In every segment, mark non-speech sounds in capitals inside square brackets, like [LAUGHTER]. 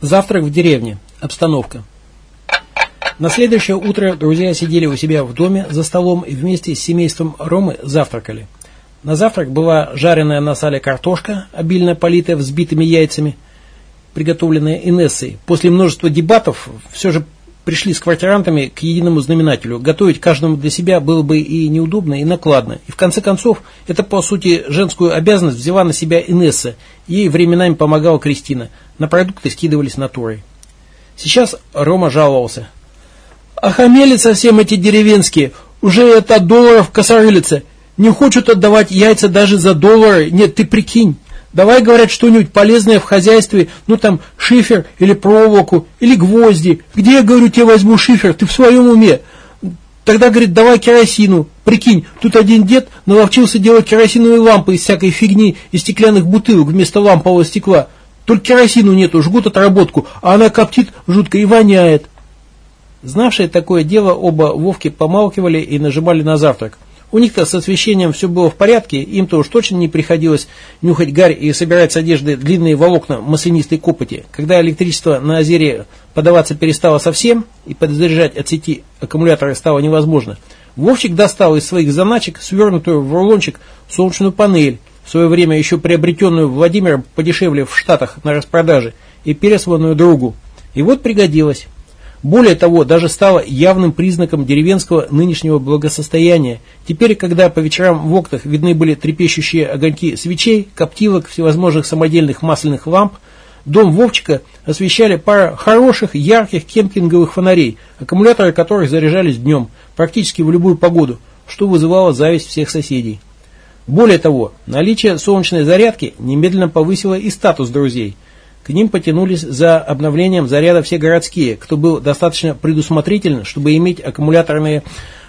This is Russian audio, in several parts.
Завтрак в деревне. Обстановка. На следующее утро друзья сидели у себя в доме за столом и вместе с семейством Ромы завтракали. На завтрак была жареная на сале картошка, обильно политая взбитыми яйцами, приготовленная Инессой. После множества дебатов все же пришли с квартирантами к единому знаменателю. Готовить каждому для себя было бы и неудобно, и накладно. И в конце концов, это по сути женскую обязанность взяла на себя Инесса. Ей временами помогала Кристина. На продукты скидывались натурой. Сейчас Рома жаловался. «Охамели совсем эти деревенские. Уже это долларов косорылица. Не хочут отдавать яйца даже за доллары. Нет, ты прикинь. Давай, говорят, что-нибудь полезное в хозяйстве, ну там шифер или проволоку, или гвозди. Где, я говорю, тебе возьму шифер? Ты в своем уме? Тогда, говорит, давай керосину. Прикинь, тут один дед наловчился делать керосиновые лампы из всякой фигни, из стеклянных бутылок вместо лампового стекла. Только керосину нету, жгут отработку, а она коптит жутко и воняет. Знавшие такое дело, оба Вовки помалкивали и нажимали на завтрак. У них-то с освещением все было в порядке, им-то уж точно не приходилось нюхать гарь и собирать с одежды длинные волокна маслянистой копоти. Когда электричество на озере подаваться перестало совсем и подзаряжать от сети аккумуляторы стало невозможно, Вовчик достал из своих заначек свернутую в рулончик солнечную панель, в свое время еще приобретенную Владимиром подешевле в Штатах на распродаже и пересланную другу. И вот пригодилась. Более того, даже стало явным признаком деревенского нынешнего благосостояния. Теперь, когда по вечерам в окнах видны были трепещущие огоньки свечей, коптилок, всевозможных самодельных масляных ламп, дом Вовчика освещали пара хороших, ярких кемпинговых фонарей, аккумуляторы которых заряжались днем, практически в любую погоду, что вызывало зависть всех соседей. Более того, наличие солнечной зарядки немедленно повысило и статус друзей – к ним потянулись за обновлением заряда все городские, кто был достаточно предусмотрителен, чтобы иметь аккумуляторные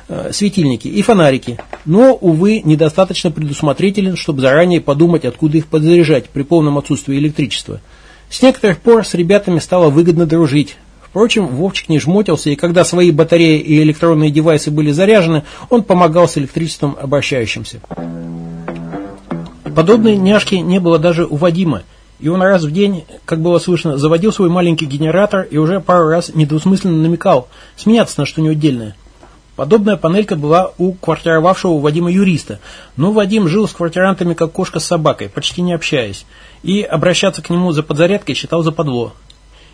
э, светильники и фонарики, но, увы, недостаточно предусмотрителен, чтобы заранее подумать, откуда их подзаряжать при полном отсутствии электричества. С некоторых пор с ребятами стало выгодно дружить. Впрочем, Вовчик не жмотился, и когда свои батареи и электронные девайсы были заряжены, он помогал с электричеством обращающимся. Подобной няшки не было даже у Вадима, и он раз в день, как было слышно, заводил свой маленький генератор и уже пару раз недвусмысленно намекал сменяться на что-нибудь отдельное. Подобная панелька была у квартировавшего Вадима юриста, но Вадим жил с квартирантами как кошка с собакой, почти не общаясь, и обращаться к нему за подзарядкой считал западло.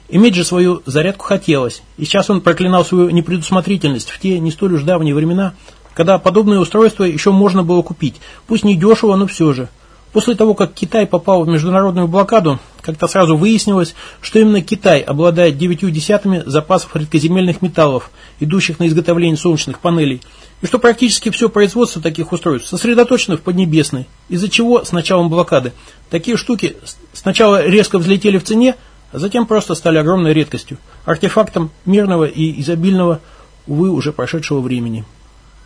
Иметь же свою зарядку хотелось, и сейчас он проклинал свою непредусмотрительность в те не столь уж давние времена, когда подобное устройство еще можно было купить, пусть не дешево, но все же – После того, как Китай попал в международную блокаду, как-то сразу выяснилось, что именно Китай обладает девятью десятыми запасов редкоземельных металлов, идущих на изготовление солнечных панелей, и что практически все производство таких устройств сосредоточено в Поднебесной, из-за чего с началом блокады такие штуки сначала резко взлетели в цене, а затем просто стали огромной редкостью, артефактом мирного и изобильного, увы, уже прошедшего времени.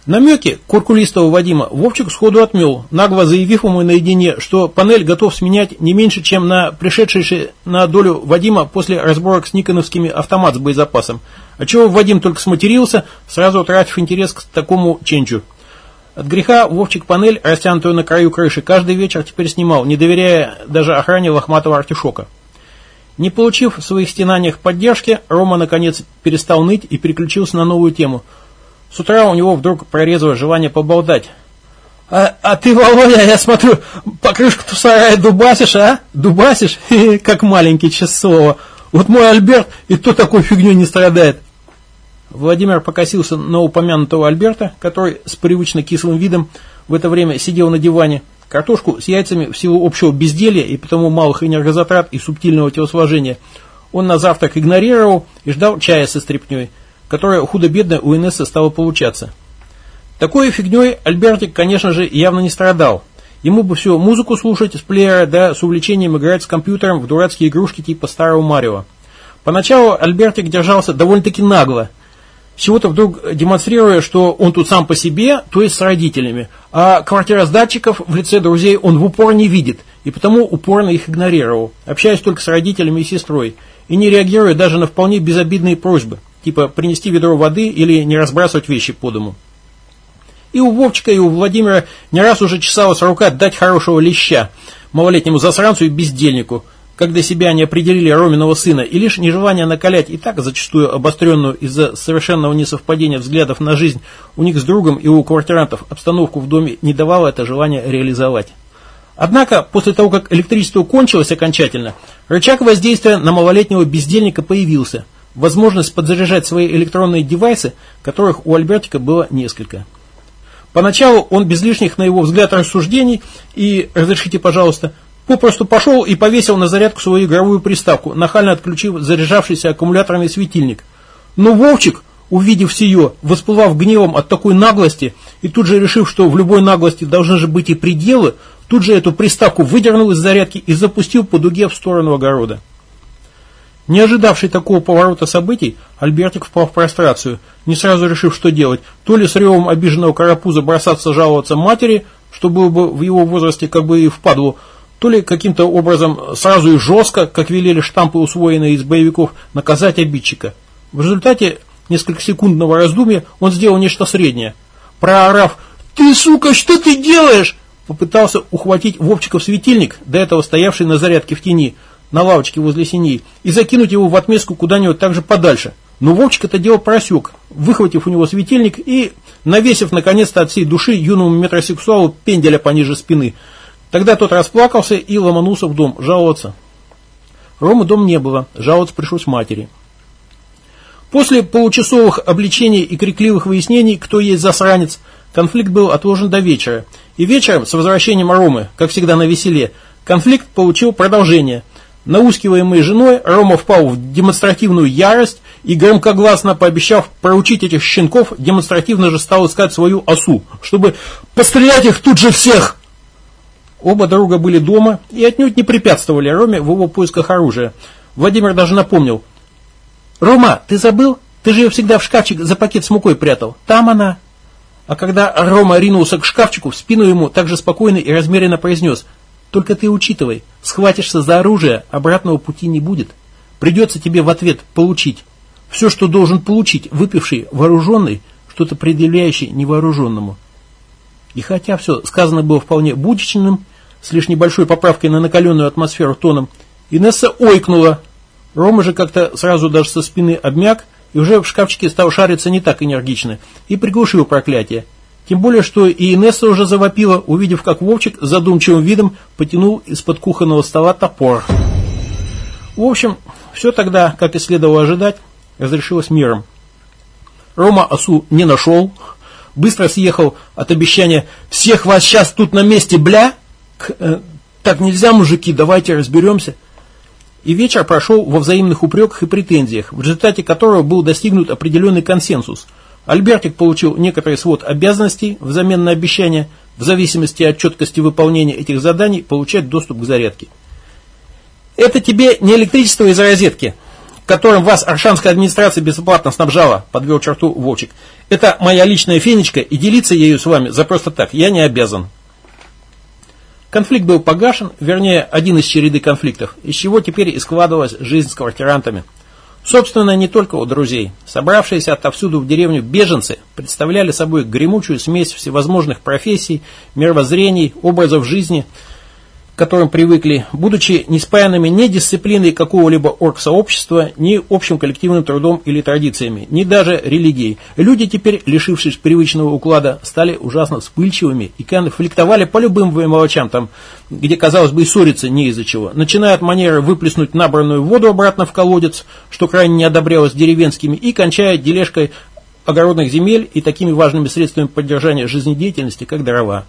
Намеки куркулистого Вадима Вовчик сходу отмел, нагло заявив ему наедине, что панель готов сменять не меньше, чем на пришедший на долю Вадима после разборок с никоновскими автомат с боезапасом. Отчего Вадим только сматерился, сразу утратив интерес к такому ченчу. От греха Вовчик панель, растянутую на краю крыши, каждый вечер теперь снимал, не доверяя даже охране лохматого артишока. Не получив в своих стенаниях поддержки, Рома наконец перестал ныть и переключился на новую тему – с утра у него вдруг прорезало желание поболтать. А, а ты, Володя, я смотрю, покрышку-то сарая дубасишь, а? Дубасишь? [LAUGHS] Как маленький, слово. Вот мой Альберт и то такой фигней не страдает. Владимир покосился на упомянутого Альберта, который с привычно кислым видом в это время сидел на диване. Картошку с яйцами в силу общего безделья и потому малых энергозатрат и субтильного телосложения он на завтрак игнорировал и ждал чая со стряпней – которая худо-бедно у Инессы стала получаться. Такой фигней Альбертик, конечно же, явно не страдал. Ему бы все музыку слушать с плеера, да с увлечением играть с компьютером в дурацкие игрушки типа старого Марио. Поначалу Альбертик держался довольно-таки нагло, всего-то вдруг демонстрируя, что он тут сам по себе, то есть с родителями, а квартироздатчиков в лице друзей он в упор не видит, и потому упорно их игнорировал, общаясь только с родителями и сестрой, и не реагируя даже на вполне безобидные просьбы – типа принести ведро воды или не разбрасывать вещи по дому. И у Вовчика, и у Владимира не раз уже чесалась рука дать хорошего леща. малолетнему засранцу и бездельнику, для себя они определили Роминого сына, и лишь нежелание накалять и так зачастую обостренную из-за совершенного несовпадения взглядов на жизнь у них с другом и у квартирантов обстановку в доме не давало это желание реализовать. Однако, после того, как электричество кончилось окончательно, рычаг воздействия на малолетнего бездельника появился. Возможность подзаряжать свои электронные девайсы, которых у Альбертика было несколько. Поначалу он без лишних, на его взгляд, рассуждений и «разрешите, пожалуйста», попросту пошел и повесил на зарядку свою игровую приставку, нахально отключив заряжавшийся аккумуляторный светильник. Но Вовчик, увидев сие, воспылав гневом от такой наглости и тут же решив, что в любой наглости должны же быть и пределы, тут же эту приставку выдернул из зарядки и запустил по дуге в сторону огорода. Не ожидавший такого поворота событий, Альбертик впал в прострацию, не сразу решив, что делать, то ли с ревом обиженного карапуза бросаться жаловаться матери, что было бы в его возрасте как бы и впадло, то ли каким-то образом сразу и жестко, как велели штампы, усвоенные из боевиков, наказать обидчика. В результате несколько секундного раздумья он сделал нечто среднее. Проорав «Ты, сука, что ты делаешь?» попытался ухватить Вовчиков светильник, до этого стоявший на зарядке в тени, на лавочке возле синей, и закинуть его в отместку куда-нибудь также подальше. Но Вовчик это дело просек, выхватив у него светильник и навесив наконец-то от всей души юному метросексуалу пенделя пониже спины. Тогда тот расплакался и ломанулся в дом жаловаться. Ромы дом не было, жаловаться пришлось матери. После получасовых обличений и крикливых выяснений, кто есть засранец, конфликт был отложен до вечера. И вечером, с возвращением Ромы, как всегда на веселе, конфликт получил продолжение. Наускиваемый женой, Рома впал в демонстративную ярость и громкогласно пообещав проучить этих щенков, демонстративно же стал искать свою осу, чтобы пострелять их тут же всех. Оба друга были дома и отнюдь не препятствовали Роме в его поисках оружия. Владимир даже напомнил. «Рома, ты забыл? Ты же ее всегда в шкафчик за пакет с мукой прятал. Там она». А когда Рома ринулся к шкафчику, в спину ему также спокойно и размеренно произнес – только ты учитывай, схватишься за оружие, обратного пути не будет. Придется тебе в ответ получить. Все, что должен получить выпивший вооруженный, что-то предъявляющий невооруженному. И хотя все сказано было вполне будничным, с лишь небольшой поправкой на накаленную атмосферу тоном, Инесса ойкнула. Рома же как-то сразу даже со спины обмяк и уже в шкафчике стал шариться не так энергично и приглушил проклятие. Тем более, что и Инесса уже завопила, увидев, как Вовчик задумчивым видом потянул из-под кухонного стола топор. В общем, все тогда, как и следовало ожидать, разрешилось миром. Рома осу не нашел, быстро съехал от обещания «всех вас сейчас тут на месте, бля!» к, э, «так нельзя, мужики, давайте разберемся». И вечер прошел во взаимных упреках и претензиях, в результате которого был достигнут определенный консенсус – Альбертик получил некоторый свод обязанностей взамен на обещание, в зависимости от четкости выполнения этих заданий, получать доступ к зарядке. Это тебе не электричество из розетки, которым вас Аршанская администрация бесплатно снабжала, подвел черту Вовчик. Это моя личная фенечка, и делиться ею с вами за просто так я не обязан. Конфликт был погашен, вернее, один из череды конфликтов, из чего теперь и складывалась жизнь с квартирантами – Собственно, не только у друзей. Собравшиеся отовсюду в деревню беженцы представляли собой гремучую смесь всевозможных профессий, мировоззрений, образов жизни – к которым привыкли, будучи не спаянными ни дисциплиной какого-либо оргсообщества, ни общим коллективным трудом или традициями, ни даже религией. Люди теперь, лишившись привычного уклада, стали ужасно вспыльчивыми и конфликтовали по любым мелочам, там, где, казалось бы, и ссориться не из-за чего. Начиная от манеры выплеснуть набранную воду обратно в колодец, что крайне не одобрялось деревенскими, и кончая дележкой огородных земель и такими важными средствами поддержания жизнедеятельности, как дрова.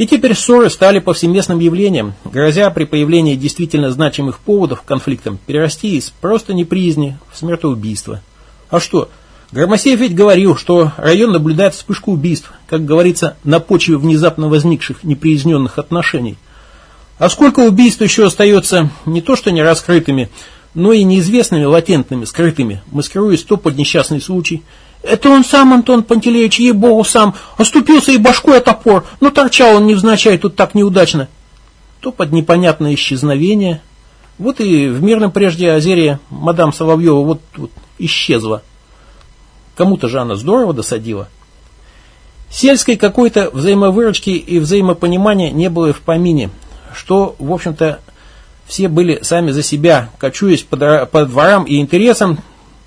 И теперь ссоры стали повсеместным явлением, грозя при появлении действительно значимых поводов к конфликтам перерасти из просто неприязни в смертоубийство. А что? Громосеев ведь говорил, что район наблюдает вспышку убийств, как говорится, на почве внезапно возникших неприязненных отношений. А сколько убийств еще остается не то что не раскрытыми, но и неизвестными, латентными, скрытыми, маскируясь то под несчастный случай – это он сам, Антон Пантелеич, ей-богу, сам. Оступился и башкой о топор. Но торчал он невзначай тут так неудачно. То под непонятное исчезновение. Вот и в мирном прежде озере мадам Соловьева вот, вот исчезла. Кому-то же она здорово досадила. Сельской какой-то взаимовыручки и взаимопонимания не было и в помине. что, в общем-то, все были сами за себя, кочуясь по, по дворам и интересам,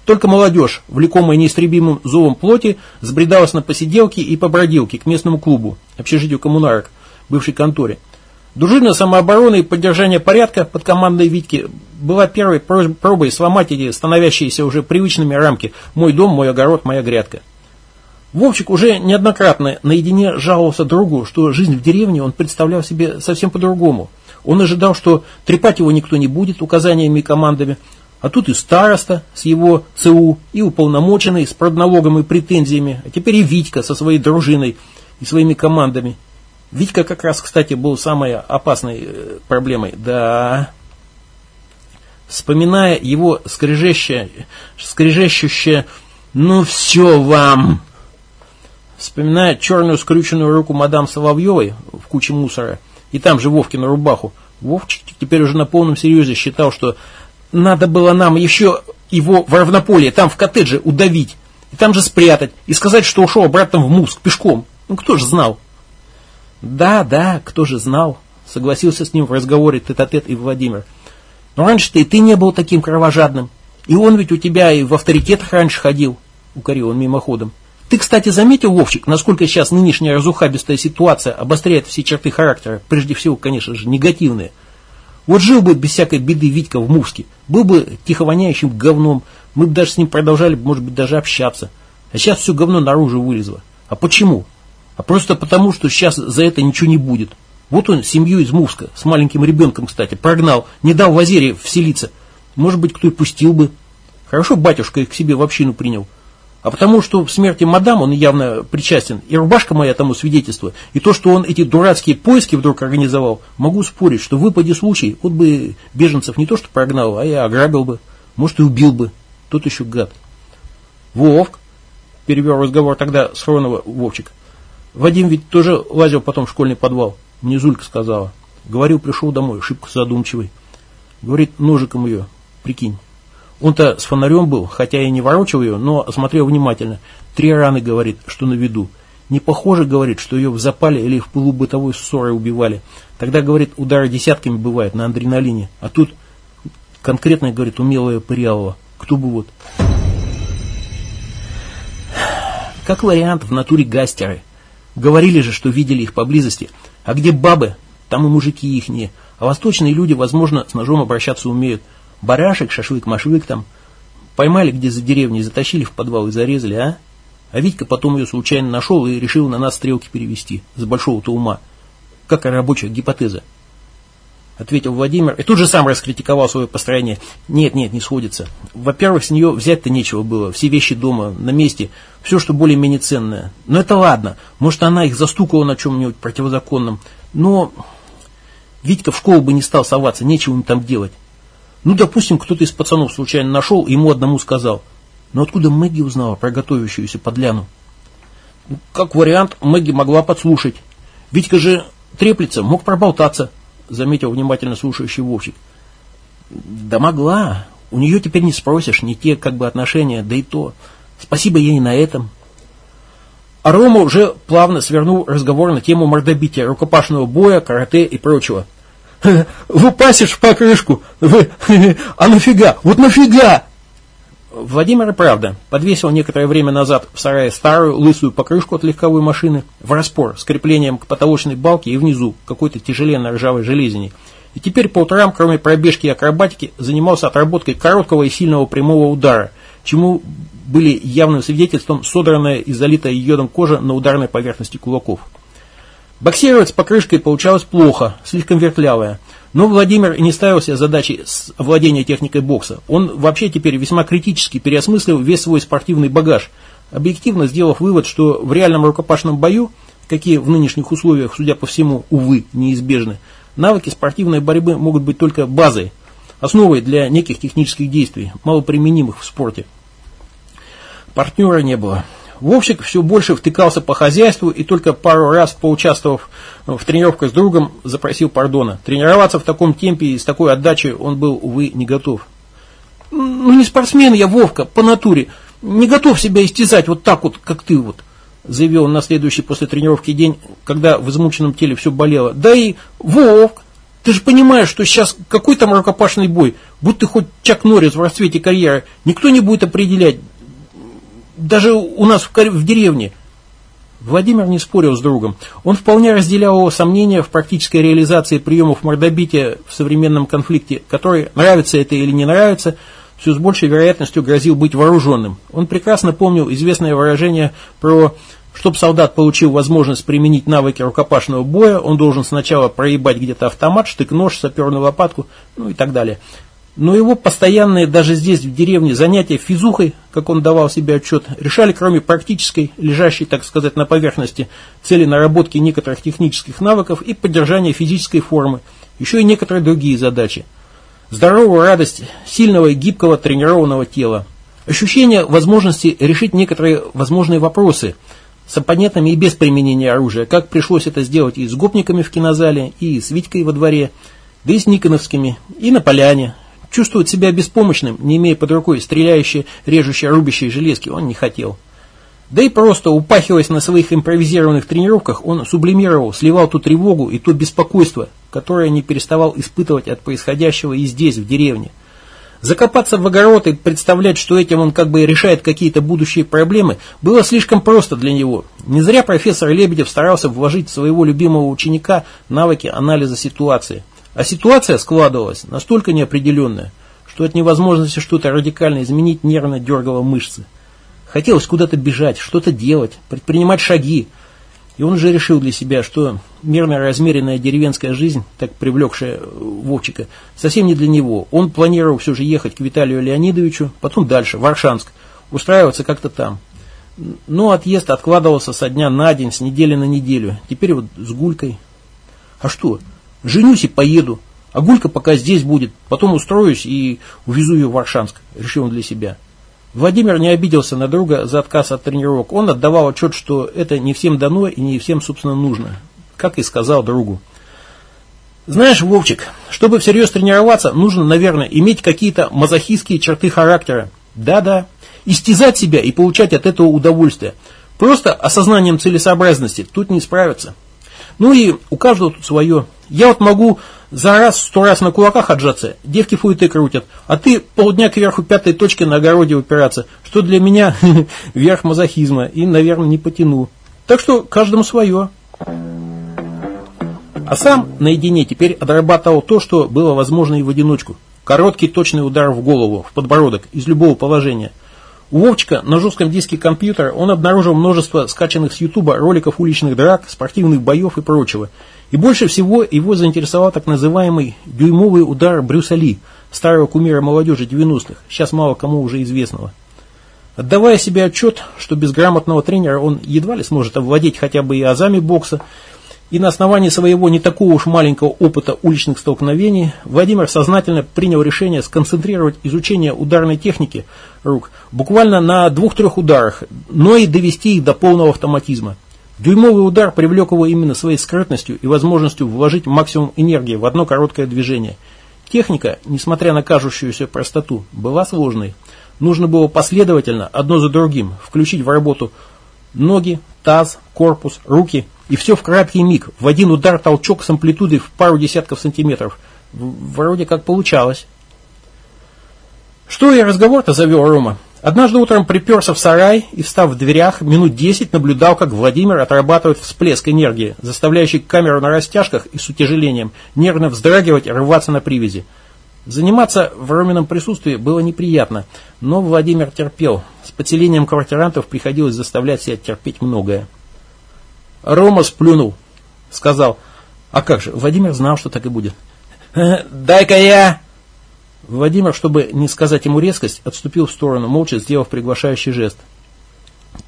только молодежь, влекомая неистребимым зовом плоти, сбредалась на посиделки и побродилки к местному клубу, общежитию коммунарок, бывшей конторе. Дружина самообороны и поддержания порядка под командой Витьки была первой пробой сломать эти становящиеся уже привычными рамки «мой дом, мой огород, моя грядка». Вовчик уже неоднократно наедине жаловался другу, что жизнь в деревне он представлял себе совсем по-другому. Он ожидал, что трепать его никто не будет указаниями и командами, а тут и староста с его ЦУ, и уполномоченный с продналогом и претензиями, а теперь и Витька со своей дружиной и своими командами. Витька как раз, кстати, был самой опасной э, проблемой. Да, вспоминая его скрежещущее, «ну все вам», вспоминая черную скрюченную руку мадам Соловьевой в куче мусора, и там же Вовкину рубаху, Вовчик теперь уже на полном серьезе считал, что надо было нам еще его в равнополие, там в коттедже удавить, и там же спрятать, и сказать, что ушел обратно в Муск пешком. Ну кто же знал? Да, да, кто же знал, согласился с ним в разговоре тет-а-тет и Владимир. Но раньше-то и ты не был таким кровожадным. И он ведь у тебя и в авторитетах раньше ходил, укорил он мимоходом. Ты, кстати, заметил, Вовчик, насколько сейчас нынешняя разухабистая ситуация обостряет все черты характера, прежде всего, конечно же, негативные. Вот жил бы без всякой беды Витька в Мувске, был бы тихо воняющим говном, мы бы даже с ним продолжали, может быть, даже общаться. А сейчас все говно наружу вылезло. А почему? А просто потому, что сейчас за это ничего не будет. Вот он семью из Мувска, с маленьким ребенком, кстати, прогнал, не дал в Азере вселиться. Может быть, кто и пустил бы. Хорошо батюшка их к себе в общину принял. А потому что в смерти мадам он явно причастен, и рубашка моя тому свидетельство, и то, что он эти дурацкие поиски вдруг организовал, могу спорить, что выпади случай, вот бы беженцев не то что прогнал, а я ограбил бы, может и убил бы. Тот еще гад. Вовк, перевел разговор тогда с Хронова Вовчик. Вадим ведь тоже лазил потом в школьный подвал. Мне Зулька сказала. Говорил, пришел домой, шибко задумчивый. Говорит, ножиком ее, прикинь. Он-то с фонарем был, хотя и не ворочал ее, но смотрел внимательно. Три раны, говорит, что на виду. Не похоже, говорит, что ее в запале или в пылу бытовой ссоры убивали. Тогда, говорит, удары десятками бывают на адреналине. А тут конкретно, говорит, умелая Пырялова. Кто бы вот. Как вариант, в натуре гастеры. Говорили же, что видели их поблизости. А где бабы, там и мужики ихние. А восточные люди, возможно, с ножом обращаться умеют. Барашек, шашлык, машлык там. Поймали где за деревней, затащили в подвал и зарезали, а? А Витька потом ее случайно нашел и решил на нас стрелки перевести. С большого-то ума. Как рабочая гипотеза. Ответил Владимир и тут же сам раскритиковал свое построение. Нет, нет, не сходится. Во-первых, с нее взять-то нечего было. Все вещи дома, на месте. Все, что более-менее ценное. Но это ладно. Может, она их застукала на чем-нибудь противозаконном. Но Витька в школу бы не стал соваться, нечего им там делать. Ну, допустим, кто-то из пацанов случайно нашел ему одному сказал. Но откуда Мэгги узнала про готовящуюся подляну? Ну, как вариант, Мэгги могла подслушать. Витька же треплется, мог проболтаться, заметил внимательно слушающий Вовчик. Да могла. У нее теперь не спросишь, не те как бы отношения, да и то. Спасибо ей на этом. А Рома уже плавно свернул разговор на тему мордобития, рукопашного боя, карате и прочего. [LAUGHS] Выпасишь в. Вы... [LAUGHS] А нафига? Вот нафига? Владимир правда подвесил некоторое время назад в сарае старую лысую покрышку от легковой машины в распор с креплением к потолочной балке и внизу какой-то тяжеленной ржавой железиной. И теперь по утрам, кроме пробежки и акробатики, занимался отработкой короткого и сильного прямого удара, чему были явным свидетельством содранная и залитая йодом кожа на ударной поверхности кулаков. Боксировать с покрышкой получалось плохо, слишком вертлявая. Но Владимир не ставил себе задачи овладения техникой бокса. Он вообще теперь весьма критически переосмыслил весь свой спортивный багаж, объективно сделав вывод, что в реальном рукопашном бою, какие в нынешних условиях, судя по всему, увы, неизбежны, навыки спортивной борьбы могут быть только базой, основой для неких технических действий, малоприменимых в спорте. Партнера не было. Вовчик все больше втыкался по хозяйству и только пару раз, поучаствовав в тренировках с другом, запросил пардона. Тренироваться в таком темпе и с такой отдачей он был, увы, не готов. «Ну не спортсмен я, Вовка, по натуре. Не готов себя истязать вот так вот, как ты вот», заявил он на следующий после тренировки день, когда в измученном теле все болело. «Да и, Вовк, Ты же понимаешь, что сейчас какой там рукопашный бой? Будь ты хоть Чак Норрис в расцвете карьеры, никто не будет определять. Даже у нас в, в деревне. Владимир не спорил с другом. Он вполне разделял его сомнения в практической реализации приемов мордобития в современном конфликте, который, нравится это или не нравится, все с большей вероятностью грозил быть вооруженным. Он прекрасно помнил известное выражение про чтобы солдат получил возможность применить навыки рукопашного боя, он должен сначала проебать где-то автомат, штык-нож, саперную лопатку, ну и так далее. Но его постоянные, даже здесь, в деревне, занятия физухой, как он давал себе отчет, решали, кроме практической, лежащей, так сказать, на поверхности, цели наработки некоторых технических навыков и поддержания физической формы, еще и некоторые другие задачи. Здоровую радость сильного и гибкого тренированного тела. Ощущение возможности решить некоторые возможные вопросы с оппонентами и без применения оружия, как пришлось это сделать и с гопниками в кинозале, и с Витькой во дворе, да и с Никоновскими, и на поляне, Чувствовать себя беспомощным, не имея под рукой стреляющие, режущие, рубящие железки, он не хотел. Да и просто, упахиваясь на своих импровизированных тренировках, он сублимировал, сливал ту тревогу и то беспокойство, которое не переставал испытывать от происходящего и здесь, в деревне. Закопаться в огород и представлять, что этим он как бы решает какие-то будущие проблемы, было слишком просто для него. Не зря профессор Лебедев старался вложить в своего любимого ученика навыки анализа ситуации. А ситуация складывалась настолько неопределенная, что от невозможности что-то радикально изменить нервно дергало мышцы. Хотелось куда-то бежать, что-то делать, предпринимать шаги. И он уже решил для себя, что мирная размеренная деревенская жизнь, так привлекшая Вовчика, совсем не для него. Он планировал все же ехать к Виталию Леонидовичу, потом дальше, в Аршанск, устраиваться как-то там. Но отъезд откладывался со дня на день, с недели на неделю. Теперь вот с Гулькой. А что? Женюсь и поеду. А Гулька пока здесь будет. Потом устроюсь и увезу ее в Варшанск. Решил он для себя. Владимир не обиделся на друга за отказ от тренировок. Он отдавал отчет, что это не всем дано и не всем, собственно, нужно. Как и сказал другу. Знаешь, Вовчик, чтобы всерьез тренироваться, нужно, наверное, иметь какие-то мазохистские черты характера. Да-да. Истязать себя и получать от этого удовольствие. Просто осознанием целесообразности тут не справиться. Ну и у каждого тут свое. Я вот могу за раз, сто раз на кулаках отжаться, девки фуеты крутят, а ты полдня кверху пятой точки на огороде упираться, что для меня [LAUGHS] верх мазохизма, и, наверное, не потяну. Так что каждому свое. А сам наедине теперь отрабатывал то, что было возможно и в одиночку. Короткий точный удар в голову, в подбородок, из любого положения – у Вовчика на жестком диске компьютера он обнаружил множество скачанных с Ютуба роликов уличных драк, спортивных боев и прочего. И больше всего его заинтересовал так называемый дюймовый удар Брюса Ли, старого кумира молодежи 90-х, сейчас мало кому уже известного. Отдавая себе отчет, что без грамотного тренера он едва ли сможет овладеть хотя бы и азами бокса, и на основании своего не такого уж маленького опыта уличных столкновений Владимир сознательно принял решение сконцентрировать изучение ударной техники рук буквально на двух-трех ударах, но и довести их до полного автоматизма. Дюймовый удар привлек его именно своей скрытностью и возможностью вложить максимум энергии в одно короткое движение. Техника, несмотря на кажущуюся простоту, была сложной. Нужно было последовательно, одно за другим, включить в работу ноги, таз, корпус, руки и все в краткий миг, в один удар толчок с амплитудой в пару десятков сантиметров. Вроде как получалось. Что я разговор-то завел Рома? Однажды утром приперся в сарай и, встав в дверях, минут десять наблюдал, как Владимир отрабатывает всплеск энергии, заставляющий камеру на растяжках и с утяжелением нервно вздрагивать и рваться на привязи. Заниматься в Ромином присутствии было неприятно, но Владимир терпел. С подселением квартирантов приходилось заставлять себя терпеть многое. Рома сплюнул, сказал, а как же, Владимир знал, что так и будет. «Э, «Дай-ка я!» Владимир, чтобы не сказать ему резкость, отступил в сторону, молча сделав приглашающий жест.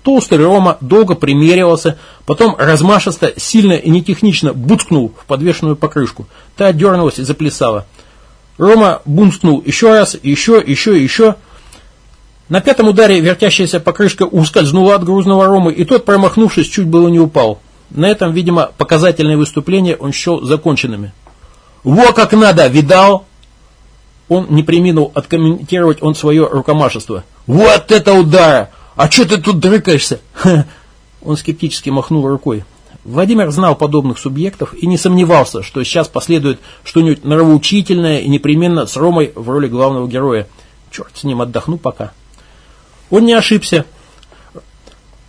Толстый Рома долго примеривался, потом размашисто, сильно и нетехнично буцкнул в подвешенную покрышку. Та дернулась и заплясала. Рома бунскнул еще раз, еще, еще, еще. На пятом ударе вертящаяся покрышка ускользнула от грузного Ромы, и тот, промахнувшись, чуть было не упал. На этом, видимо, показательные выступления он счел законченными. «Во как надо, видал?» Он не приминул откомментировать он свое рукомашество. «Вот это удар! А что ты тут дрыкаешься?» Он скептически махнул рукой. Владимир знал подобных субъектов и не сомневался, что сейчас последует что-нибудь нравоучительное и непременно с Ромой в роли главного героя. Черт с ним, отдохну пока. Он не ошибся.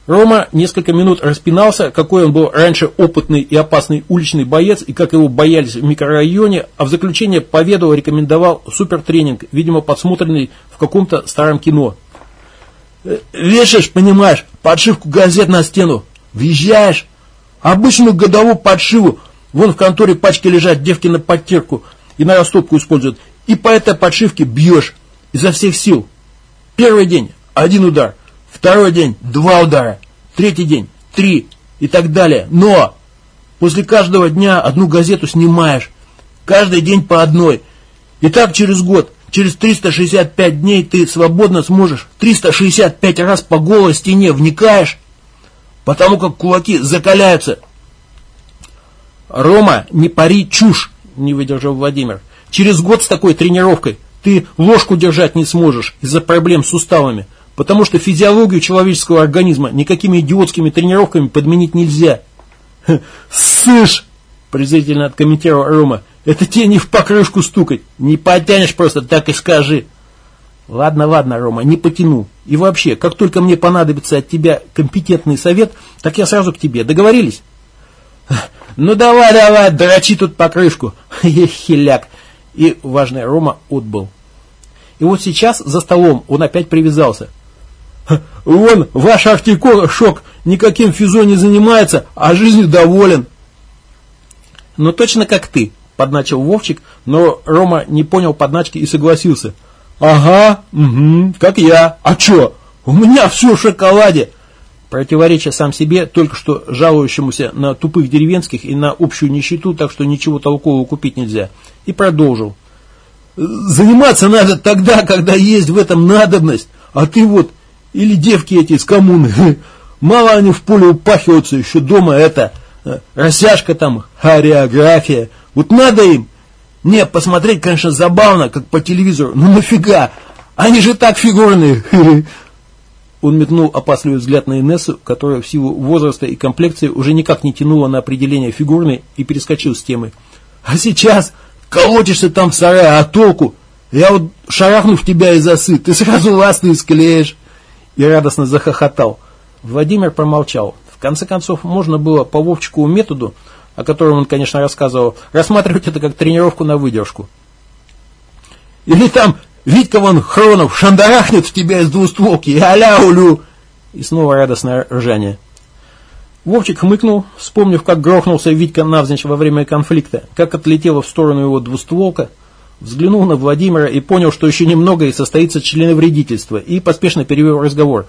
Рома несколько минут распинался, какой он был раньше опытный и опасный уличный боец, и как его боялись в микрорайоне, а в заключение поведал, рекомендовал супертренинг, видимо, подсмотренный в каком-то старом кино. «Э, вешаешь, понимаешь, подшивку газет на стену, въезжаешь, обычную годовую подшиву, вон в конторе пачки лежат, девки на подтирку и на растопку используют, и по этой подшивке бьешь изо всех сил. Первый день один удар – Второй день два удара, третий день три и так далее. Но после каждого дня одну газету снимаешь, каждый день по одной. И так через год, через 365 дней ты свободно сможешь 365 раз по голой стене вникаешь, потому как кулаки закаляются. Рома, не пари чушь, не выдержал Владимир. Через год с такой тренировкой ты ложку держать не сможешь из-за проблем с суставами. Потому что физиологию человеческого организма никакими идиотскими тренировками подменить нельзя. «Сышь!» – презрительно откомментировал Рома. «Это тебе не в покрышку стукать. Не потянешь просто, так и скажи». «Ладно, ладно, Рома, не потяну. И вообще, как только мне понадобится от тебя компетентный совет, так я сразу к тебе. Договорились?» «Ну давай, давай, дрочи тут покрышку, [LAUGHS] хиляк!» И важный Рома отбыл. И вот сейчас за столом он опять привязался. Вон, ваш артикошок никаким физо не занимается, а жизнью доволен. Ну точно как ты, подначил Вовчик, но Рома не понял подначки и согласился. Ага, угу, как я. А чё? У меня все в шоколаде. Противоречия сам себе, только что жалующемуся на тупых деревенских и на общую нищету, так что ничего толкового купить нельзя. И продолжил. Заниматься надо тогда, когда есть в этом надобность, а ты вот или девки эти из коммуны. [LAUGHS] Мало они в поле упахиваются, еще дома это, э, растяжка там, хореография. Вот надо им. Не, посмотреть, конечно, забавно, как по телевизору. Ну нафига? Они же так фигурные. [LAUGHS] Он метнул опасливый взгляд на Инессу, которая в силу возраста и комплекции уже никак не тянула на определение фигурной и перескочил с темы. А сейчас колотишься там в сарае, а толку? Я вот шарахну в тебя из осы, ты сразу ласты склеишь и радостно захохотал. Владимир промолчал. В конце концов, можно было по Вовчикову методу, о котором он, конечно, рассказывал, рассматривать это как тренировку на выдержку. Или там Витька вон Хронов шандарахнет в тебя из двустволки, и аля улю. И снова радостное ржание. Вовчик хмыкнул, вспомнив, как грохнулся Витька навзничь во время конфликта, как отлетела в сторону его двустволка, Взглянул на Владимира и понял, что еще немного и состоится членовредительство, и поспешно перевел разговор.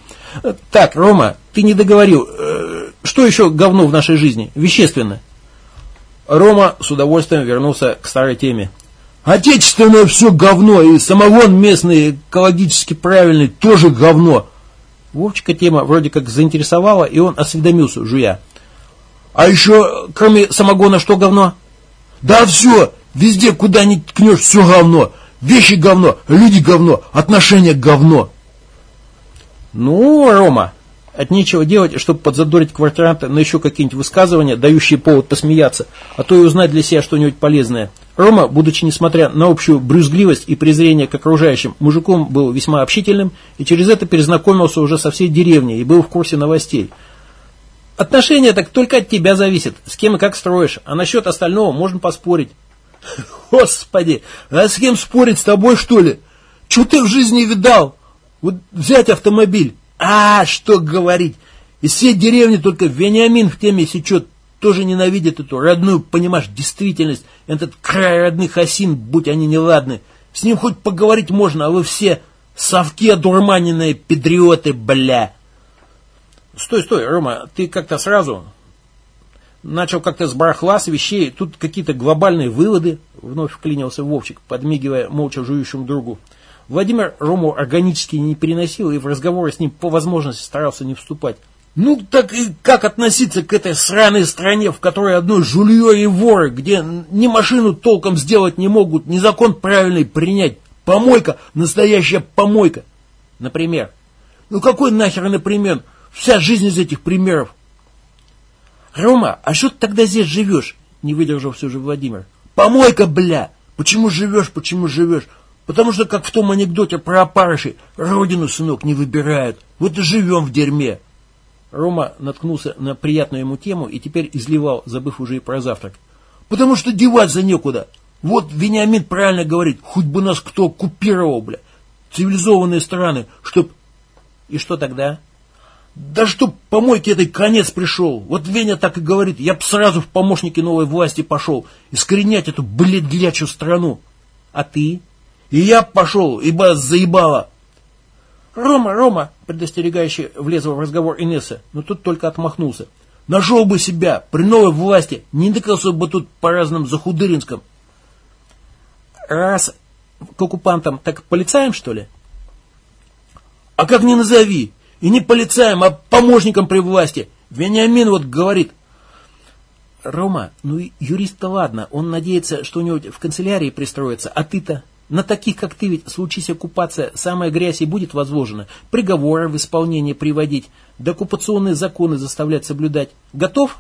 «Так, Рома, ты не договорил. Э, что еще говно в нашей жизни? Вещественно?» Рома с удовольствием вернулся к старой теме. «Отечественное все говно, и самогон местный, экологически правильный, тоже говно!» Вовчика тема вроде как заинтересовала, и он осведомился, жуя. «А еще, кроме самогона, что говно?» «Да все! Везде, куда ни ткнешь, все говно. Вещи говно, люди говно, отношения говно. Ну, Рома, от нечего делать, чтобы подзадорить квартиранта на еще какие-нибудь высказывания, дающие повод посмеяться, а то и узнать для себя что-нибудь полезное. Рома, будучи несмотря на общую брюзгливость и презрение к окружающим, мужиком был весьма общительным и через это перезнакомился уже со всей деревней и был в курсе новостей. Отношения так только от тебя зависят, с кем и как строишь, а насчет остального можно поспорить. [LAUGHS] Господи, а с кем спорить, с тобой что ли? Что ты в жизни видал? Вот взять автомобиль. А, что говорить. Из всей деревни только Вениамин в теме сечет. Тоже ненавидит эту родную, понимаешь, действительность. Этот край родных осин, будь они неладны. С ним хоть поговорить можно, а вы все совки одурманенные педриоты, бля. Стой, стой, Рома, ты как-то сразу начал как-то с барахла, с вещей, тут какие-то глобальные выводы, вновь вклинился Вовчик, подмигивая молча жующему другу. Владимир Рому органически не переносил и в разговоры с ним по возможности старался не вступать. Ну так и как относиться к этой сраной стране, в которой одно жулье и воры, где ни машину толком сделать не могут, ни закон правильный принять. Помойка, настоящая помойка. Например. Ну какой нахер например? Вся жизнь из этих примеров. Рома, а что ты тогда здесь живешь? Не выдержал все же Владимир. Помойка, бля! Почему живешь, почему живешь? Потому что, как в том анекдоте про опарыши, родину, сынок, не выбирают. Вот и живем в дерьме. Рома наткнулся на приятную ему тему и теперь изливал, забыв уже и про завтрак. Потому что деваться некуда. Вот Вениамин правильно говорит, хоть бы нас кто оккупировал, бля. Цивилизованные страны, чтоб... И что тогда? Да чтоб помойке этой конец пришел. Вот Веня так и говорит, я б сразу в помощники новой власти пошел, искоренять эту, блядь, глячую страну. А ты? И я пошел, ибо заебало. Рома, Рома, предостерегающе влезла в разговор Инесса, но тут только отмахнулся. Нашел бы себя при новой власти, не тыкался бы тут по разным захудыринском. Раз к оккупантам, так полицаем, что ли? А как ни назови, и не полицаем, а помощником при власти. Вениамин вот говорит. Рома, ну юрист-то ладно, он надеется, что у него в канцелярии пристроится, а ты-то... На таких, как ты, ведь случись оккупация, самая грязь и будет возложена. Приговоры в исполнение приводить, да оккупационные законы заставлять соблюдать. Готов?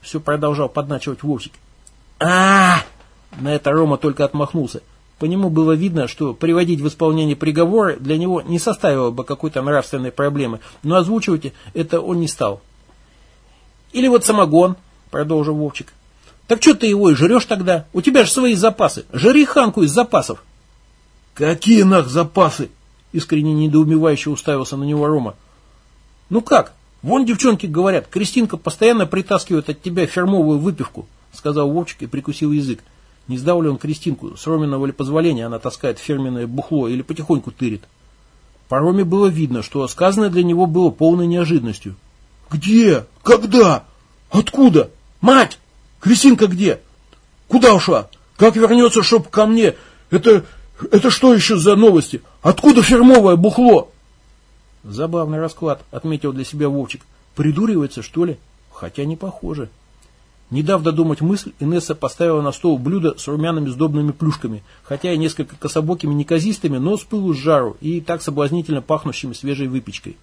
Все продолжал подначивать Вовчик. а, На это Рома только отмахнулся. По нему было видно, что приводить в исполнение приговоры для него не составило бы какой-то нравственной проблемы, но озвучивать это он не стал. «Или вот самогон», — продолжил Вовчик. «Так что ты его и жрешь тогда? У тебя же свои запасы. Жри ханку из запасов». «Какие нах запасы?» Искренне недоумевающе уставился на него Рома. «Ну как? Вон девчонки говорят, Кристинка постоянно притаскивает от тебя фермовую выпивку», сказал Вовчик и прикусил язык. Не сдал ли он Кристинку, с Роминого ли позволения она таскает фирменное бухло или потихоньку тырит. По Роме было видно, что сказанное для него было полной неожиданностью. «Где? Когда? Откуда? Мать! Кристинка где? Куда ушла? Как вернется, чтоб ко мне? Это это что еще за новости? Откуда фирмовое бухло? Забавный расклад, отметил для себя Вовчик. Придуривается, что ли? Хотя не похоже. Не дав додумать мысль, Инесса поставила на стол блюдо с румяными сдобными плюшками, хотя и несколько кособокими неказистыми, но с пылу с жару и так соблазнительно пахнущими свежей выпечкой.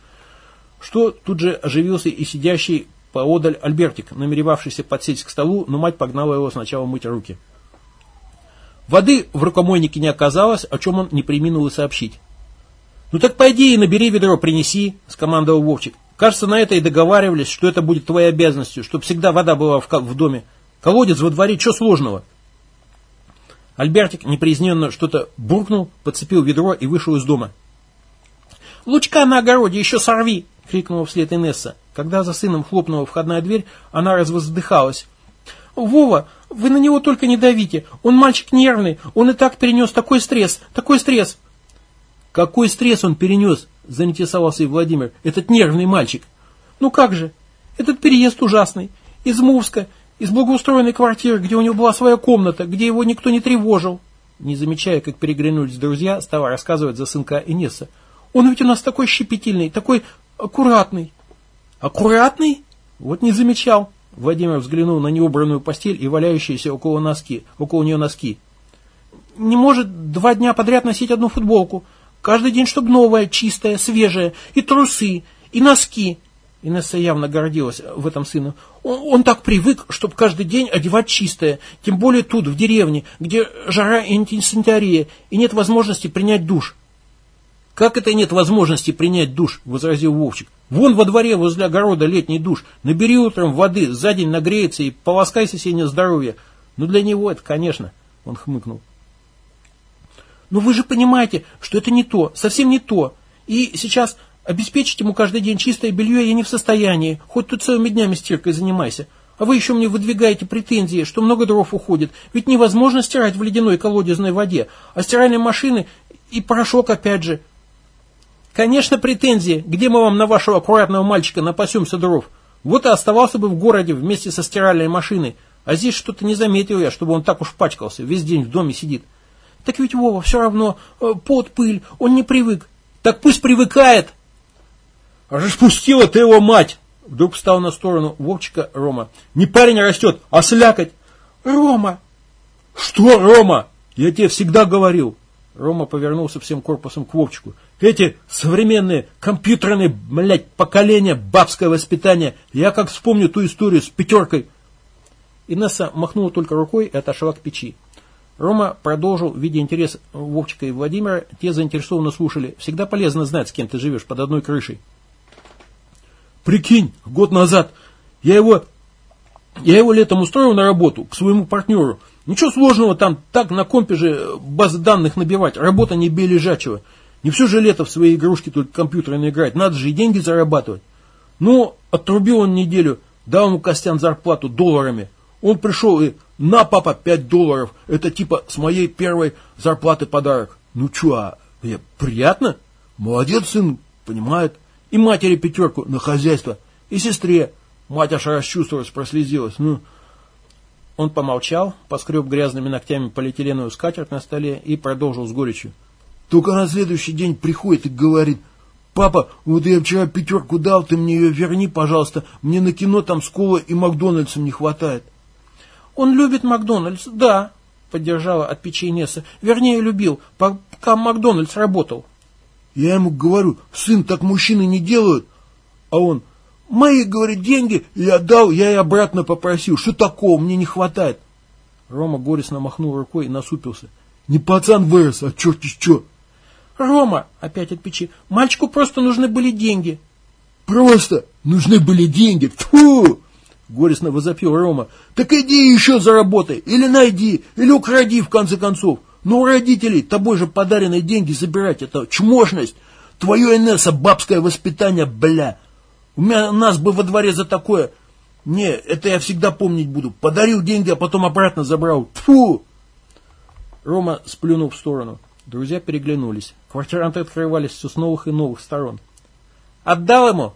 Что тут же оживился и сидящий поодаль Альбертик, намеревавшийся подсесть к столу, но мать погнала его сначала мыть руки. Воды в рукомойнике не оказалось, о чем он не приминул и сообщить. «Ну так пойди и набери ведро, принеси», — скомандовал Вовчик. «Кажется, на это и договаривались, что это будет твоей обязанностью, чтобы всегда вода была в, в доме. Колодец во дворе, что сложного?» Альбертик непризненно что-то буркнул, подцепил ведро и вышел из дома. «Лучка на огороде еще сорви!» — крикнула вслед Инесса. Когда за сыном хлопнула входная дверь, она развоздыхалась. «Вова, вы на него только не давите. Он мальчик нервный. Он и так перенес такой стресс, такой стресс». «Какой стресс он перенес?» – заинтересовался и Владимир. «Этот нервный мальчик». «Ну как же? Этот переезд ужасный. Из Мурска, из благоустроенной квартиры, где у него была своя комната, где его никто не тревожил». Не замечая, как переглянулись друзья, стала рассказывать за сынка Инесса. «Он ведь у нас такой щепетильный, такой аккуратный». «Аккуратный?» «Вот не замечал». Владимир взглянул на неубранную постель и валяющиеся около, носки, около нее носки. «Не может два дня подряд носить одну футболку. Каждый день, чтобы новая, чистая, свежая. И трусы, и носки». Инесса явно гордилась в этом сыну. Он, он так привык, чтобы каждый день одевать чистое, тем более тут, в деревне, где жара и антисанитария, и нет возможности принять душ. «Как это нет возможности принять душ?» – возразил Вовчик. «Вон во дворе возле огорода летний душ. Набери утром воды, за день нагреется и полоскайся себе здоровье. Ну для него это, конечно», – он хмыкнул. «Но вы же понимаете, что это не то, совсем не то. И сейчас обеспечить ему каждый день чистое белье я не в состоянии, хоть тут целыми днями стиркой занимайся. А вы еще мне выдвигаете претензии, что много дров уходит. Ведь невозможно стирать в ледяной колодезной воде, а стиральные машины и порошок опять же – Конечно, претензии. Где мы вам на вашего аккуратного мальчика напасемся дров? Вот и оставался бы в городе вместе со стиральной машиной. А здесь что-то не заметил я, чтобы он так уж пачкался, весь день в доме сидит. Так ведь Вова все равно, э, под пыль, он не привык. Так пусть привыкает. А же спустила ты его мать! Вдруг встал на сторону Вовчика Рома. Не парень растет, а слякоть. Рома! Что, Рома? Я тебе всегда говорил. Рома повернулся всем корпусом к Вовчику. Эти современные компьютерные, блядь, поколения, бабское воспитание. Я как вспомню ту историю с пятеркой. Инесса махнула только рукой и отошла к печи. Рома продолжил, видя интерес Вовчика и Владимира, те заинтересованно слушали. Всегда полезно знать, с кем ты живешь под одной крышей. Прикинь, год назад я его, я его летом устроил на работу к своему партнеру. Ничего сложного там, так на компе же базы данных набивать, работа не бей лежачего. Не все же лето в свои игрушки только компьютерные играть, надо же и деньги зарабатывать. Ну, отрубил он неделю, дал ему Костян зарплату долларами. Он пришел и на, папа, 5 долларов, это типа с моей первой зарплаты подарок. Ну чё, а я, приятно? Молодец, сын, понимает. И матери пятерку на хозяйство, и сестре. Мать аж расчувствовалась, прослезилась. Ну, он помолчал, поскреб грязными ногтями полиэтиленовую скатерть на столе и продолжил с горечью. Только на следующий день приходит и говорит, «Папа, вот я вчера пятерку дал, ты мне ее верни, пожалуйста, мне на кино там с и Макдональдсом не хватает». «Он любит Макдональдс, да», — поддержала от печи Несса. «Вернее, любил, пока Макдональдс работал». Я ему говорю, сын, так мужчины не делают. А он, мои, говорит, деньги я дал, я и обратно попросил. Что такого, мне не хватает. Рома горестно махнул рукой и насупился. Не пацан вырос, а черти что. Рома, опять от печи, мальчику просто нужны были деньги. Просто нужны были деньги. Фу! Горестно возопил Рома. Так иди еще заработай, или найди, или укради в конце концов. Но у родителей тобой же подаренные деньги забирать, это чмошность. Твое Инесса бабское воспитание, бля. У меня нас бы во дворе за такое. Не, это я всегда помнить буду. Подарил деньги, а потом обратно забрал. Фу! Рома сплюнул в сторону. Друзья переглянулись. Квартиранты открывались все с новых и новых сторон. «Отдал ему?»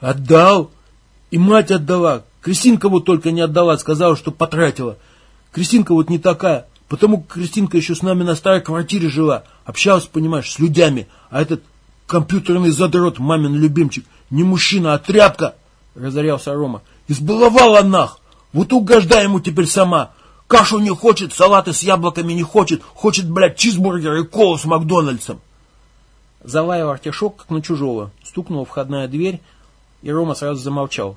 «Отдал. И мать отдала. Кристинка вот только не отдала, сказала, что потратила. Кристинка вот не такая. Потому Кристинка еще с нами на старой квартире жила. Общалась, понимаешь, с людьми. А этот компьютерный задрот, мамин любимчик, не мужчина, а тряпка, разорялся Рома. Избаловала нах. Вот угождай ему теперь сама. Кашу не хочет, салаты с яблоками не хочет. Хочет, блядь, чизбургер и колу с Макдональдсом. Залаял артишок, как на чужого. Стукнула входная дверь, и Рома сразу замолчал.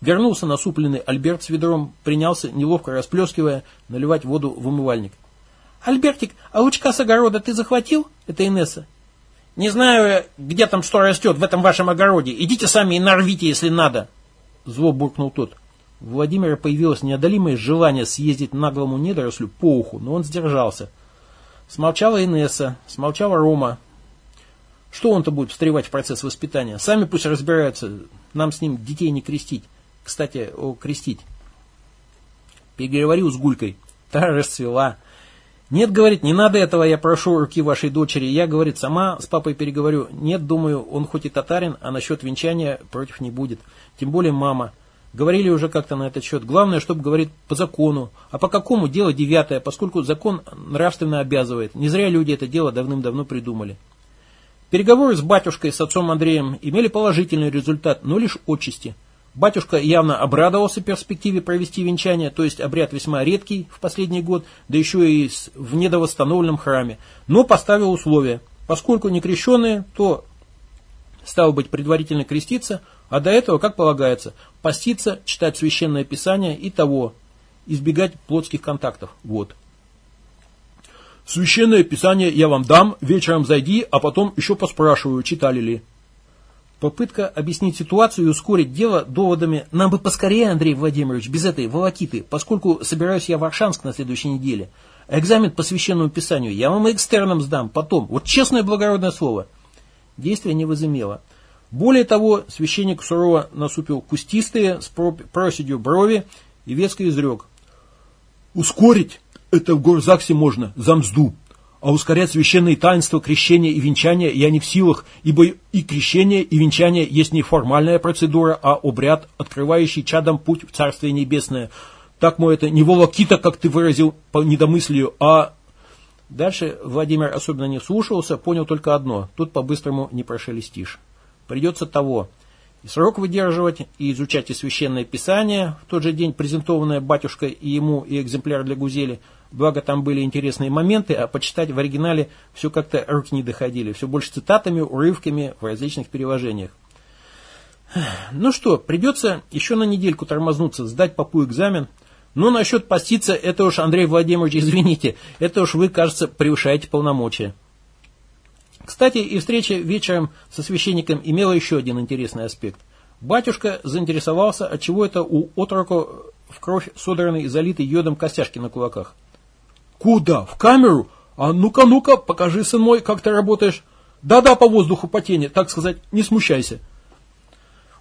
Вернулся насупленный Альберт с ведром, принялся, неловко расплескивая, наливать воду в умывальник. «Альбертик, а лучка с огорода ты захватил?» Это Инесса. «Не знаю, где там что растет в этом вашем огороде. Идите сами и нарвите, если надо!» Зло буркнул тот. У Владимира появилось неодолимое желание съездить наглому недорослю по уху, но он сдержался. Смолчала Инесса, смолчала Рома. Что он-то будет встревать в процесс воспитания? Сами пусть разбираются, нам с ним детей не крестить. Кстати, о крестить. Переговорил с Гулькой. Та расцвела. Нет, говорит, не надо этого, я прошу руки вашей дочери. Я, говорит, сама с папой переговорю. Нет, думаю, он хоть и татарин, а насчет венчания против не будет. Тем более мама. Говорили уже как-то на этот счет. Главное, чтобы, говорит, по закону. А по какому дело девятое, поскольку закон нравственно обязывает. Не зря люди это дело давным-давно придумали. Переговоры с батюшкой, с отцом Андреем имели положительный результат, но лишь отчасти – Батюшка явно обрадовался перспективе провести венчание, то есть обряд весьма редкий в последний год, да еще и в недовосстановленном храме, но поставил условия. Поскольку не крещенные, то стало быть предварительно креститься, а до этого, как полагается, поститься, читать священное писание и того, избегать плотских контактов. Вот. Священное писание я вам дам, вечером зайди, а потом еще поспрашиваю, читали ли. Попытка объяснить ситуацию и ускорить дело доводами «нам бы поскорее, Андрей Владимирович, без этой волокиты, поскольку собираюсь я в Аршанск на следующей неделе. экзамен по священному писанию я вам экстерном сдам потом. Вот честное благородное слово». Действие не возымело. Более того, священник сурово насупил кустистые с проседью брови и веско изрек. «Ускорить это в горзаксе можно, за мзду а ускорять священные таинства крещения и венчания я не в силах, ибо и крещение, и венчание есть не формальная процедура, а обряд, открывающий чадом путь в Царствие Небесное. Так мой это не волокита, как ты выразил по недомыслию, а... Дальше Владимир особенно не слушался, понял только одно, тут по-быстрому не прошелестишь. Придется того. И срок выдерживать, и изучать и священное писание, в тот же день презентованное батюшкой и ему, и экземпляр для Гузели – благо там были интересные моменты, а почитать в оригинале все как-то руки не доходили, все больше цитатами, урывками в различных переложениях. Ну что, придется еще на недельку тормознуться, сдать попу экзамен. Но насчет поститься, это уж, Андрей Владимирович, [LAUGHS] извините, это уж вы, кажется, превышаете полномочия. Кстати, и встреча вечером со священником имела еще один интересный аспект. Батюшка заинтересовался, от чего это у отрока в кровь содраны и залиты йодом костяшки на кулаках. «Куда? В камеру? А ну-ка, ну-ка, покажи, сын мой, как ты работаешь. Да-да, по воздуху, по тени, так сказать, не смущайся».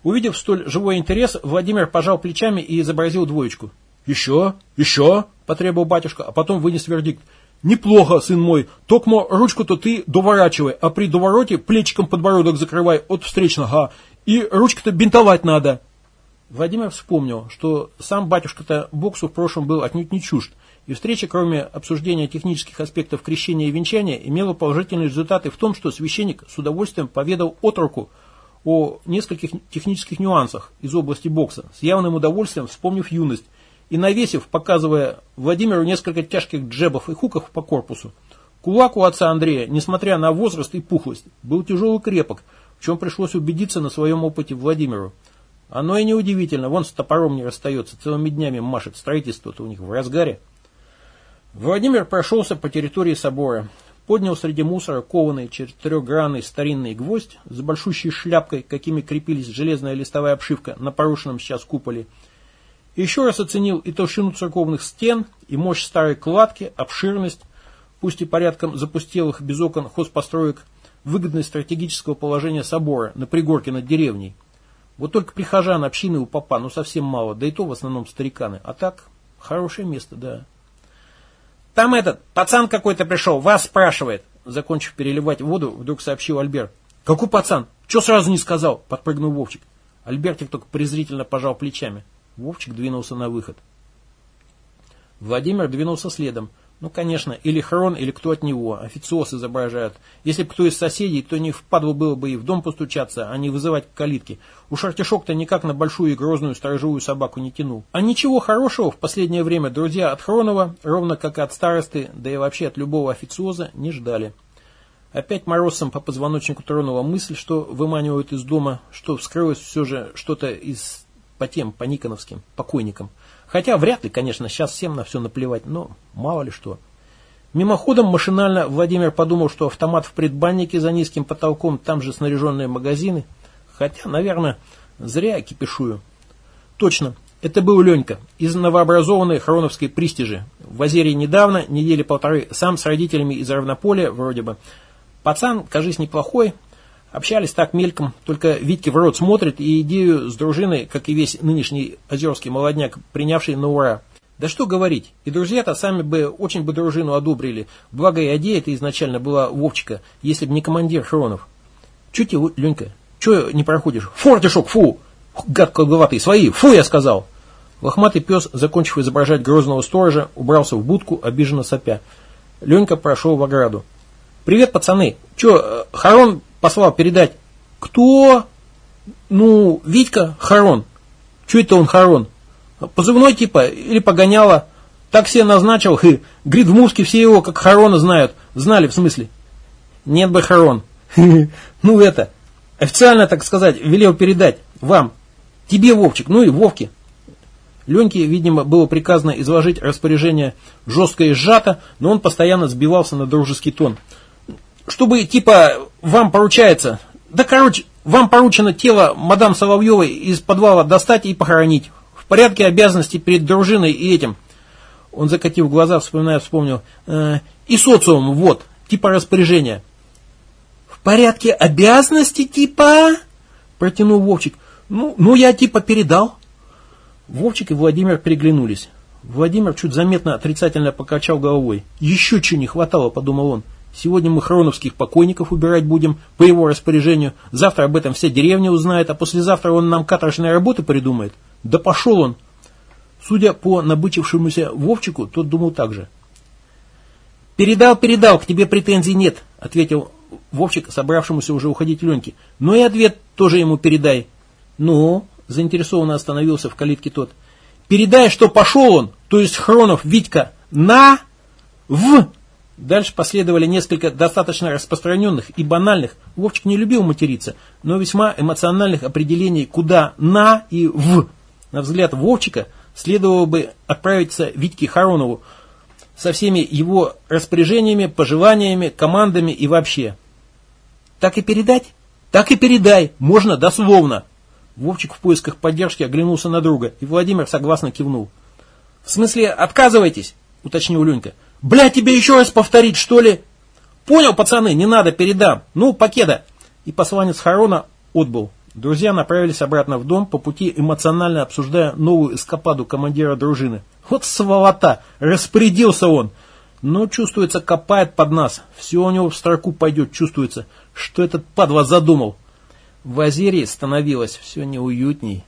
Увидев столь живой интерес, Владимир пожал плечами и изобразил двоечку. «Еще? Еще?» – потребовал батюшка, а потом вынес вердикт. «Неплохо, сын мой, токмо ручку-то ты доворачивай, а при довороте плечиком подбородок закрывай от встречного, и ручку-то бинтовать надо». Владимир вспомнил, что сам батюшка-то боксу в прошлом был отнюдь не чужд, и встреча, кроме обсуждения технических аспектов крещения и венчания, имела положительные результаты в том, что священник с удовольствием поведал отруку о нескольких технических нюансах из области бокса, с явным удовольствием вспомнив юность, и навесив, показывая Владимиру несколько тяжких джебов и хуков по корпусу. Кулак у отца Андрея, несмотря на возраст и пухлость, был тяжелый крепок, в чем пришлось убедиться на своем опыте Владимиру. Оно и неудивительно, вон с топором не расстается, целыми днями машет, строительство-то у них в разгаре. Владимир прошелся по территории собора, поднял среди мусора кованый четырехгранный старинный гвоздь с большущей шляпкой, какими крепились железная листовая обшивка на порушенном сейчас куполе, еще раз оценил и толщину церковных стен, и мощь старой кладки, обширность, пусть и порядком запустелых без окон хозпостроек, выгодность стратегического положения собора на пригорке над деревней – вот только прихожан общины у папа, ну совсем мало, да и то в основном стариканы. А так, хорошее место, да. Там этот, пацан какой-то пришел, вас спрашивает. Закончив переливать воду, вдруг сообщил Альберт. Какой пацан? Че сразу не сказал? Подпрыгнул Вовчик. Альбертик только презрительно пожал плечами. Вовчик двинулся на выход. Владимир двинулся следом. Ну, конечно, или Хрон, или кто от него. Официоз изображают. Если бы кто из соседей, то не впадло было бы и в дом постучаться, а не вызывать калитки. Уж артишок-то никак на большую и грозную сторожевую собаку не тянул. А ничего хорошего в последнее время друзья от Хронова, ровно как и от старосты, да и вообще от любого официоза, не ждали. Опять морозцем по позвоночнику тронула мысль, что выманивают из дома, что вскрылось все же что-то из по тем, по Никоновским, покойникам. Хотя вряд ли, конечно, сейчас всем на все наплевать, но мало ли что. Мимоходом машинально Владимир подумал, что автомат в предбаннике за низким потолком, там же снаряженные магазины. Хотя, наверное, зря я кипишую. Точно, это был Ленька из новообразованной хроновской пристижи. В Азерии недавно, недели полторы, сам с родителями из Равнополя, вроде бы. Пацан, кажись, неплохой, Общались так мельком, только Витьке в рот смотрит и идею с дружиной, как и весь нынешний озерский молодняк, принявший на ура. Да что говорить, и друзья-то сами бы очень бы дружину одобрили, благо и идея это изначально была Вовчика, если бы не командир Хронов. Че тебе, Ленька, че не проходишь? Фу, артишок, фу! Гад колговатый, свои, фу, я сказал! Лохматый пес, закончив изображать грозного сторожа, убрался в будку, обиженно сопя. Ленька прошел в ограду. «Привет, пацаны! Че, э, Харон послал передать. Кто? Ну, Витька Харон. Че это он Харон? Позывной типа или погоняло. Так все назначил. Хы. Говорит, в Муске все его как Харона знают. Знали в смысле. Нет бы Харон. Ну это. Официально, так сказать, велел передать. Вам. Тебе, Вовчик, ну и Вовке. Леньке, видимо, было приказано изложить распоряжение жестко и сжато, но он постоянно сбивался на дружеский тон чтобы типа вам поручается, да короче, вам поручено тело мадам Соловьевой из подвала достать и похоронить. В порядке обязанностей перед дружиной и этим. Он, закатив глаза, вспоминая, вспомнил. Э, и социум, вот, типа распоряжения. В порядке обязанностей типа? Протянул Вовчик. Ну, ну я типа передал. Вовчик и Владимир переглянулись. Владимир чуть заметно отрицательно покачал головой. Еще чего не хватало, подумал он. Сегодня мы хроновских покойников убирать будем по его распоряжению. Завтра об этом вся деревня узнает, а послезавтра он нам каторжные работы придумает. Да пошел он. Судя по набычившемуся Вовчику, тот думал так же. «Передал, передал, к тебе претензий нет», — ответил Вовчик, собравшемуся уже уходить Леньке. «Ну и ответ тоже ему передай». «Ну?» — заинтересованно остановился в калитке тот. «Передай, что пошел он, то есть Хронов Витька, на В. Дальше последовали несколько достаточно распространенных и банальных, Вовчик не любил материться, но весьма эмоциональных определений куда на и в. На взгляд Вовчика следовало бы отправиться Витьке Харонову со всеми его распоряжениями, пожеланиями, командами и вообще. Так и передать? Так и передай, можно дословно. Вовчик в поисках поддержки оглянулся на друга, и Владимир согласно кивнул. В смысле, отказывайтесь, уточнил Ленька. Бля, тебе еще раз повторить, что ли? Понял, пацаны, не надо, передам. Ну, покеда. И посланец Харона отбыл. Друзья направились обратно в дом, по пути эмоционально обсуждая новую эскападу командира дружины. Вот сволота, распорядился он. Но чувствуется, копает под нас. Все у него в строку пойдет, чувствуется, что этот падла задумал. В Азерии становилось все неуютней.